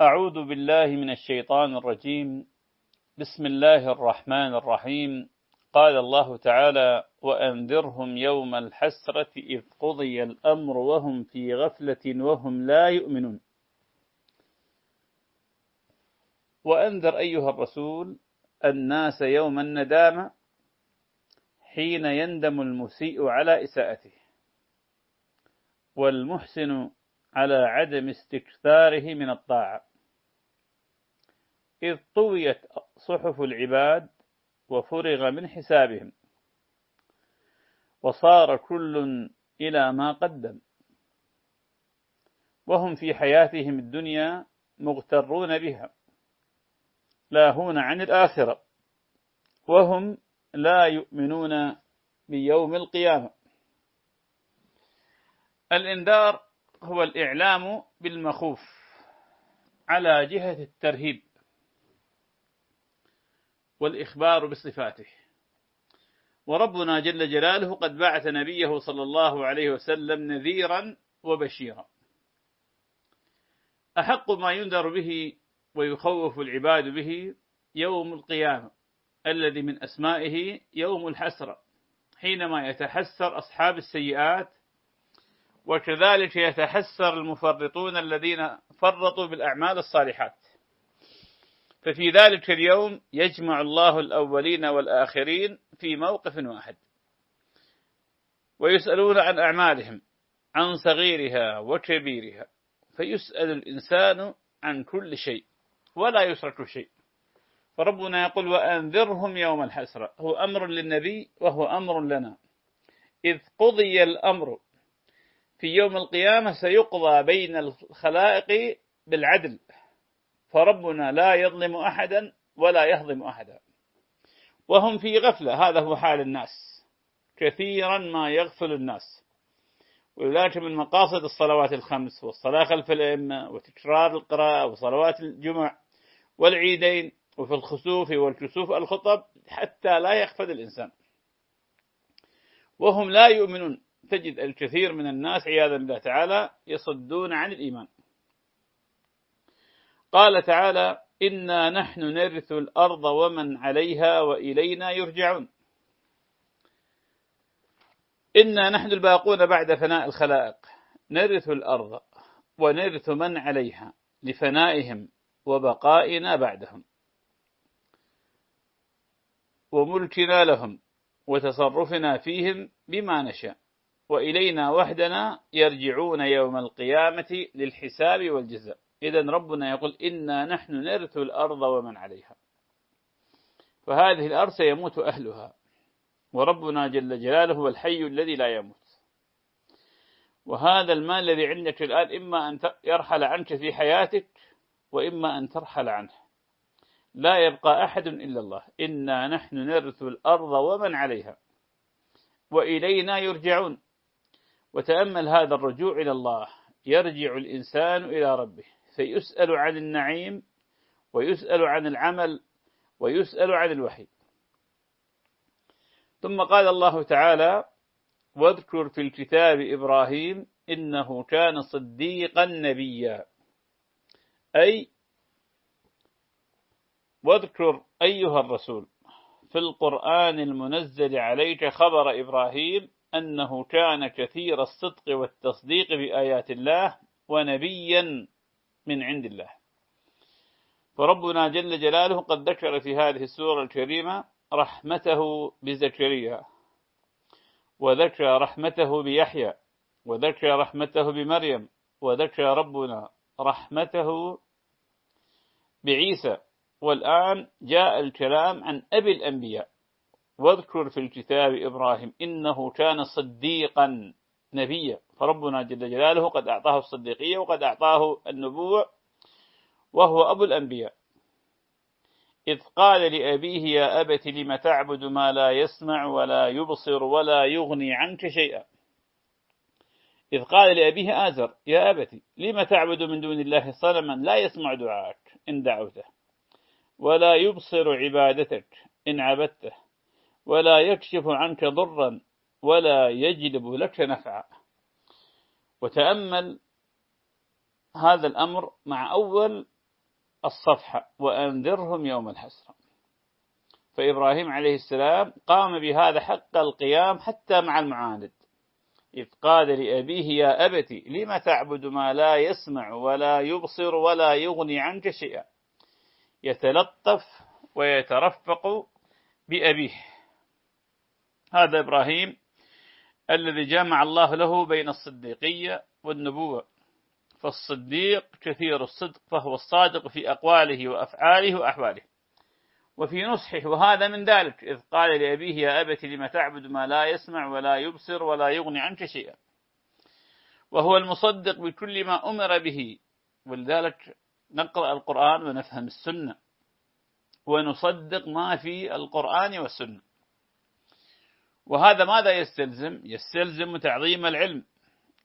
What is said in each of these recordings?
أعوذ بالله من الشيطان الرجيم. بسم الله الرحمن الرحيم. قال الله تعالى وأنذرهم يوم الحسرة إذ قضي الأمر وهم في غفلة وهم لا يؤمنون. وأنذر أيها الرسول الناس يوم الندامة حين يندم المسيء على إساءته. والمحسن على عدم استكثاره من الطاعة. إذ طويت صحف العباد وفرغ من حسابهم. وصار كل إلى ما قدم. وهم في حياتهم الدنيا مغترون بها. لاهون عن الآخرة. وهم لا يؤمنون بيوم القيامة. الإنذار هو الإعلام بالمخوف على جهة الترهيب والإخبار بصفاته. وربنا جل جلاله قد بعث نبيه صلى الله عليه وسلم نذيرا وبشيرا. أحق ما ينذر به ويخوف العباد به يوم القيامة الذي من أسمائه يوم الحسرة حينما يتحسر أصحاب السيئات وكذلك يتحسر المفرطون الذين فرطوا بالأعمال الصالحات. ففي ذلك اليوم يجمع الله الأولين والآخرين في موقف واحد ويسألون عن أعمالهم عن صغيرها وكبيرها فيسأل الإنسان عن كل شيء ولا يترك شيء. فربنا يقول وأنذرهم يوم الحسرة. هو أمر للنبي وهو أمر لنا. إذ قضي الأمر في يوم القيامة سيقضى بين الخلائق بالعدل. فربنا لا يظلم أحدا ولا يهضم أحدا. وهم في غفلة. هذا هو حال الناس. كثيرا ما يغفل الناس. ولذلك من مقاصد الصلوات الخمس والصلاة خلف الأئمة وتكرار القراءة وصلوات الجمع والعيدين وفي الخسوف والكسوف الخطب حتى لا يغفل الإنسان. وهم لا يؤمنون. تجد الكثير من الناس عياذا بالله تعالى يصدون عن الإيمان. قال تعالى إنا نحن نرث الأرض ومن عليها وإلينا يرجعون. إنا نحن الباقون بعد فناء الخلائق. نرث الأرض ونرث من عليها لفنائهم وبقائنا بعدهم. وملكنا لهم وتصرفنا فيهم بما نشاء. وإلينا وحدنا يرجعون يوم القيامة للحساب والجزاء. إذا ربنا يقول إنا نحن نرث الأرض ومن عليها. فهذه الأرض سيموت أهلها. وربنا جل جلاله هو الحي الذي لا يموت. وهذا المال الذي عندك الآن إما أن يرحل عنك في حياتك وإما أن ترحل عنه. لا يبقى أحد إلا الله. إنا نحن نرث الأرض ومن عليها. وإلينا يرجعون. وتأمل هذا الرجوع إلى الله. يرجع الإنسان إلى ربه. فيسأل عن النعيم ويسأل عن العمل ويسأل عن الوحي. ثم قال الله تعالى واذكر في الكتاب إبراهيم إنه كان صديقا نبيا. أي واذكر أيها الرسول في القرآن المنزل عليك خبر إبراهيم أنه كان كثير الصدق والتصديق بآيات الله ونبيا من عند الله. فربنا جل جلاله قد ذكر في هذه السورة الكريمة رحمته بزكريا وذكر رحمته بيحيى وذكر رحمته بمريم وذكر ربنا رحمته بعيسى. والآن جاء الكلام عن أبي الأنبياء. واذكر في الكتاب إبراهيم إنه كان صديقا نبيا. فربنا جل جلاله قد أعطاه الصديقية وقد أعطاه النبوة وهو أبو الأنبياء. إذ قال لأبيه يا أبت لم تعبد ما لا يسمع ولا يبصر ولا يغني عنك شيئا؟ إذ قال لأبيه آزر يا أبت لم تعبد من دون الله صنما لا يسمع دعاءك إن دعوته ولا يبصر عبادتك إن عبدته؟ ولا يكشف عنك ضرا ولا يجلب لك نفعا. وتأمل هذا الأمر مع أول الصفحة وأنذرهم يوم الحسرة. فإبراهيم عليه السلام قام بهذا حق القيام حتى مع المعاند. إذ قال لأبيه يا أبت لم تعبد ما لا يسمع ولا يبصر ولا يغني عنك شيئا؟ يتلطف ويترفق بأبيه. هذا إبراهيم الذي جمع الله له بين الصديقية والنبوة. فالصديق كثير الصدق فهو الصادق في أقواله وأفعاله وأحواله. وفي نصحه وهذا من ذلك إذ قال لأبيه يا أبت لم تعبد ما لا يسمع ولا يبصر ولا يغني عنك شيئا؟ وهو المصدق بكل ما أمر به. ولذلك نقرأ القرآن ونفهم السنة. ونصدق ما في القرآن والسنة. وهذا ماذا يستلزم؟ يستلزم تعظيم العلم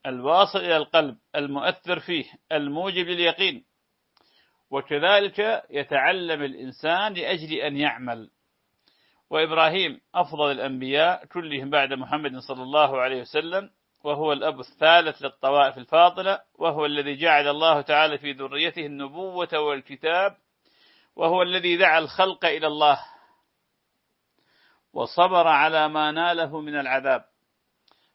الواصل إلى القلب المؤثر فيه الموجب لليقين. وكذلك يتعلم الإنسان لأجل أن يعمل. وإبراهيم أفضل الأنبياء كلهم بعد محمد صلى الله عليه وسلم وهو الأب الثالث للطوائف الفاضلة وهو الذي جعل الله تعالى في ذريته النبوة والكتاب وهو الذي دعا الخلق إلى الله. وصبر على ما ناله من العذاب.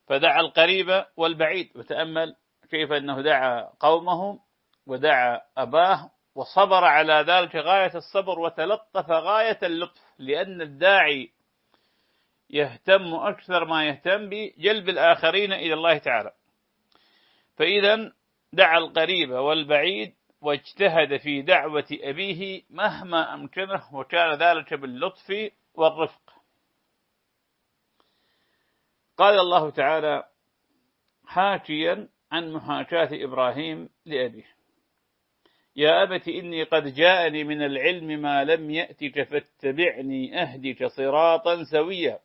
فدعا القريب والبعيد وتأمل كيف أنه دعا قومه ودعا أباه وصبر على ذلك غاية الصبر وتلطف غاية اللطف لأن الداعي يهتم أكثر ما يهتم بجلب الآخرين إلى الله تعالى. فإذا دعا القريب والبعيد واجتهد في دعوة أبيه مهما أمكنه وكان ذلك باللطف والرفق. قال الله تعالى حاكيا عن محاكاة إبراهيم لأبيه. يا أبت إني قد جاءني من العلم ما لم يأتك فاتبعني أهدك صراطا سويا.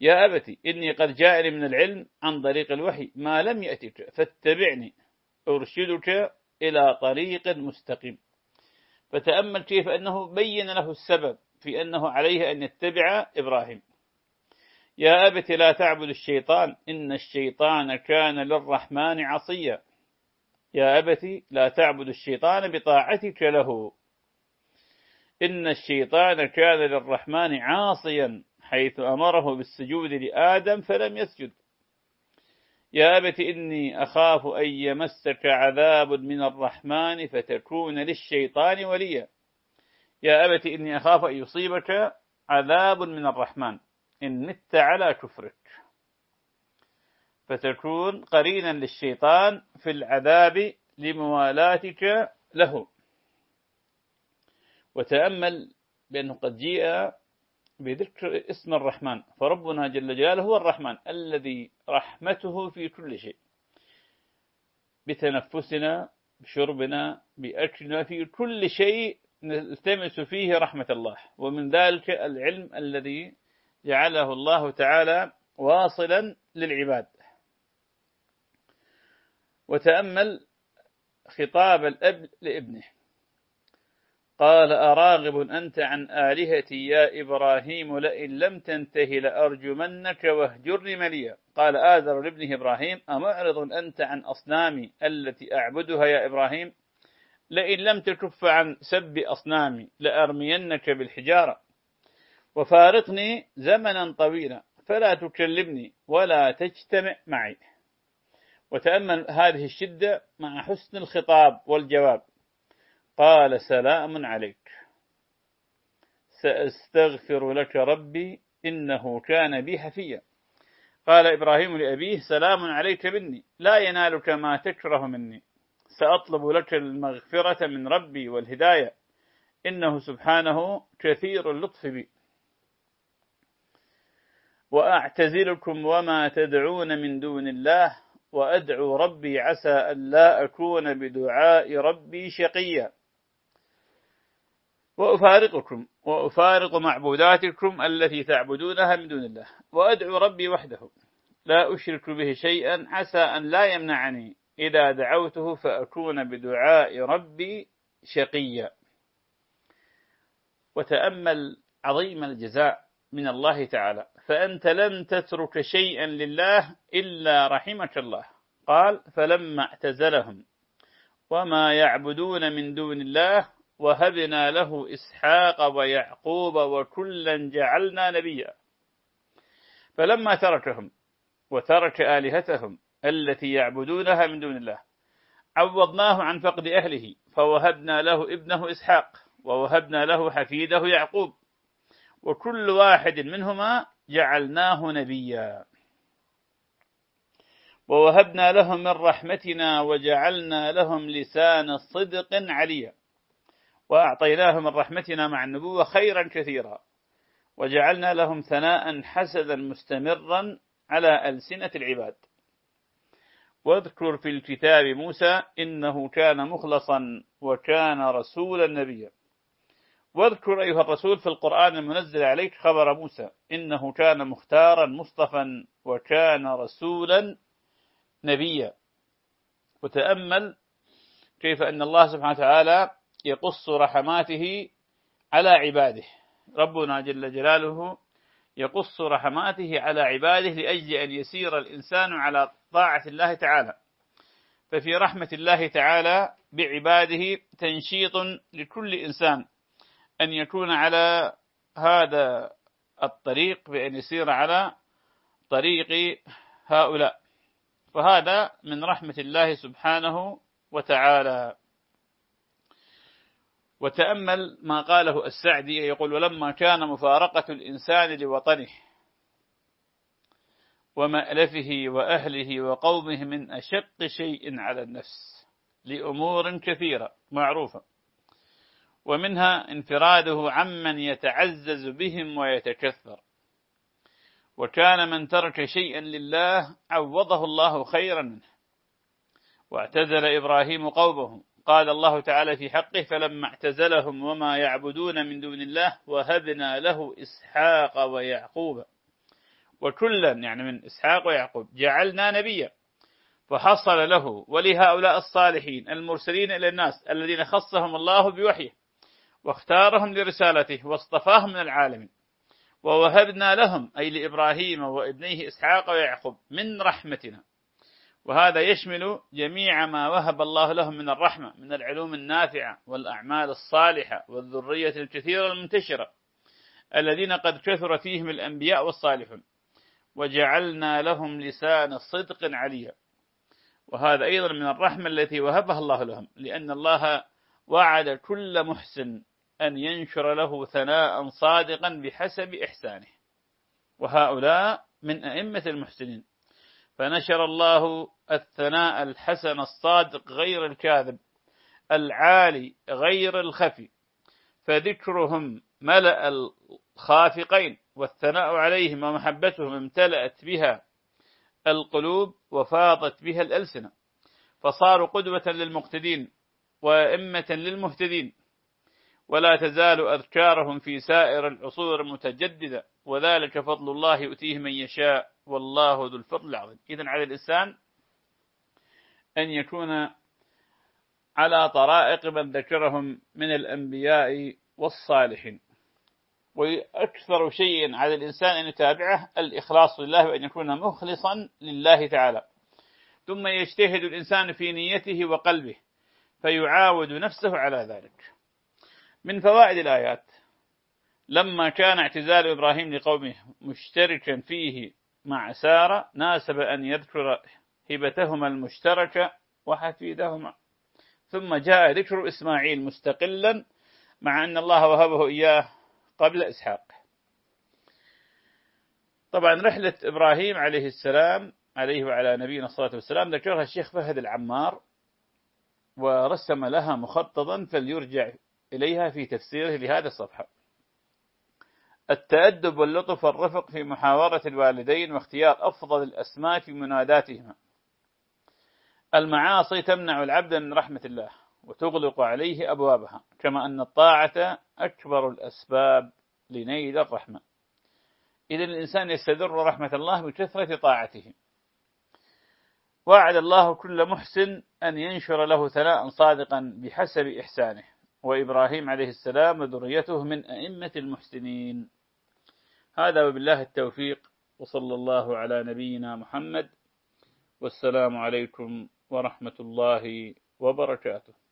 يا أبت إني قد جاءني من العلم عن طريق الوحي ما لم يأتك فاتبعني. أرشدك إلى طريق مستقيم. فتأمل كيف أنه بين له السبب في أنه عليه أن يتبع إبراهيم. يا أبت لا تعبد الشيطان إن الشيطان كان للرحمن عصيا. يا أبت لا تعبد الشيطان بطاعتك له. إن الشيطان كان للرحمن عاصيا حيث أمره بالسجود لآدم فلم يسجد. يا أبت إني أخاف أن يمسك عذاب من الرحمن فتكون للشيطان وليا. يا أبت إني أخاف أن يصيبك عذاب من الرحمن. إن مت على كفرك. فتكون قرينا للشيطان في العذاب لموالاتك له. وتأمل بأنه قد جيء بذكر اسم الرحمن. فربنا جل جلاله هو الرحمن الذي رحمته في كل شيء. بتنفسنا بشربنا بأكلنا في كل شيء نلتمس فيه رحمة الله. ومن ذلك العلم الذي جعله الله تعالى واصلا للعباد. وتأمل خطاب الأب لابنه. قال أراغب أنت عن آلهتي يا إبراهيم لئن لم تنته لأرجمنك واهجرني مليا. قال آذر لابنه إبراهيم أمعرض أنت عن أصنامي التي أعبدها يا إبراهيم؟ لئن لم تكف عن سب أصنامي لأرمينك بالحجارة. وفارقني زمنا طويلا. فلا تكلمني ولا تجتمع معي. وتأمل هذه الشدة مع حسن الخطاب والجواب. قال سلام عليك. سأستغفر لك ربي إنه كان بي حفيا. قال إبراهيم لأبيه سلام عليك مني. لا ينالك ما تكره مني. سأطلب لك المغفرة من ربي والهداية. إنه سبحانه كثير اللطف بي. وأعتزلكم وما تدعون من دون الله وأدعو ربي عسى أن لا أكون بدعاء ربي شقيا. وأفارقكم وأفارق معبوداتكم التي تعبدونها من دون الله. وأدعو ربي وحده لا أشرك به شيئا عسى أن لا يمنعني. إذا دعوته فأكون بدعاء ربي شقيا. وتأمل عظيم الجزاء من الله تعالى. فأنت لن تترك شيئا لله إلا رحمك الله. قال فلما اعتزلهم وما يعبدون من دون الله وهبنا له إسحاق ويعقوب وكلا جعلنا نبيا. فلما تركهم وترك آلهتهم التي يعبدونها من دون الله عوضناه عن فقد أهله فوهبنا له ابنه إسحاق ووهبنا له حفيده يعقوب وكل واحد منهما جعلناه نبيا. ووهبنا لهم من رحمتنا وجعلنا لهم لسان صدق عليا. وأعطيناهم من رحمتنا مع النبوة خيرا كثيرا. وجعلنا لهم ثناء حسدا مستمرا على ألسنة العباد. واذكر في الكتاب موسى إنه كان مخلصا وكان رسولا نبيا. واذكر أيها الرسول في القرآن المنزل عليك خبر موسى إنه كان مختارا مصطفا وكان رسولا نبيا. وتأمل كيف أن الله سبحانه وتعالى يقص رحماته على عباده. ربنا جل جلاله يقص رحماته على عباده لأجل أن يسير الإنسان على طاعة الله تعالى. ففي رحمة الله تعالى بعباده تنشيط لكل إنسان. أن يكون على هذا الطريق بأن يسير على طريق هؤلاء. فهذا من رحمة الله سبحانه وتعالى. وتأمل ما قاله السعدي يقول ولما كان مفارقة الإنسان لوطنه ومألفه وأهله وقومه من أشق شيء على النفس لأمور كثيرة معروفة ومنها انفراده عمن يتعزز بهم ويتكثر. وكان من ترك شيئا لله عوضه الله خيرا منه. واعتزل إبراهيم قومه. قال الله تعالى في حقه فلما اعتزلهم وما يعبدون من دون الله وهبنا له إسحاق ويعقوب. وكلا يعني من إسحاق ويعقوب جعلنا نبيا. فحصل له ولهؤلاء الصالحين المرسلين إلى الناس الذين خصهم الله بوحيه. واختارهم لرسالته واصطفاهم من العالمين. ووهبنا لهم أي لإبراهيم وابنيه إسحاق ويعقوب من رحمتنا. وهذا يشمل جميع ما وهب الله لهم من الرحمة من العلوم النافعة والأعمال الصالحة والذرية الكثيرة المنتشرة الذين قد كثر فيهم الأنبياء والصالحون. وجعلنا لهم لسان صدق عليا. وهذا أيضا من الرحمة التي وهبها الله لهم لأن الله وعد كل محسن أن ينشر له ثناء صادقا بحسب إحسانه. وهؤلاء من أئمة المحسنين. فنشر الله الثناء الحسن الصادق غير الكاذب العالي غير الخفي. فذكرهم ملأ الخافقين والثناء عليهم ومحبتهم امتلأت بها القلوب وفاضت بها الألسنة. فصاروا قدوة للمقتدين وأئمة للمهتدين. ولا تزال أذكارهم في سائر العصور متجددة وذلك فضل الله يؤتيه من يشاء والله ذو الفضل العظيم. إذن على الإنسان أن يكون على طرائق من ذكرهم من الأنبياء والصالحين. وأكثر شيء على الإنسان أن يتابعه الإخلاص لله وأن يكون مخلصا لله تعالى. ثم يجتهد الإنسان في نيته وقلبه فيعاود نفسه على ذلك. من فوائد الآيات. لما كان اعتزال إبراهيم لقومه مشتركا فيه مع سارة ناسب أن يذكر هبتهما المشتركة وحفيدهما. ثم جاء ذكر إسماعيل مستقلا مع أن الله وهبه إياه قبل إسحاق. طبعا رحلة إبراهيم عليه السلام عليه وعلى نبينا الصلاة والسلام ذكرها الشيخ فهد العمار ورسم لها مخططا فليرجع إليها في تفسيره لهذه الصفحة. التأدب واللطف والرفق في محاورة الوالدين واختيار أفضل الأسماء في مناداتهما. المعاصي تمنع العبد من رحمة الله وتغلق عليه أبوابها كما أن الطاعة أكبر الأسباب لنيل الرحمة. إذا الإنسان يستدر رحمة الله بكثرة طاعته. وعد الله كل محسن أن ينشر له ثناء صادقا بحسب إحسانه. وإبراهيم عليه السلام وذريته من أئمة المحسنين. هذا وبالله التوفيق وصلى الله على نبينا محمد والسلام عليكم ورحمة الله وبركاته.